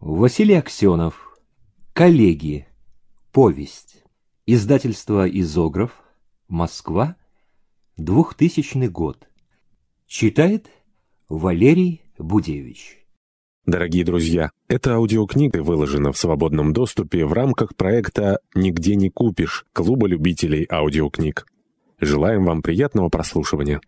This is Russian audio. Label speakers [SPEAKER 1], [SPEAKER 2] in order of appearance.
[SPEAKER 1] Василий Аксенов. Коллеги. Повесть. Издательство «Изограф». Москва. 2000 год. Читает Валерий Будевич.
[SPEAKER 2] Дорогие друзья, эта аудиокнига выложена в свободном доступе в рамках проекта «Нигде не купишь» Клуба любителей аудиокниг. Желаем вам приятного прослушивания.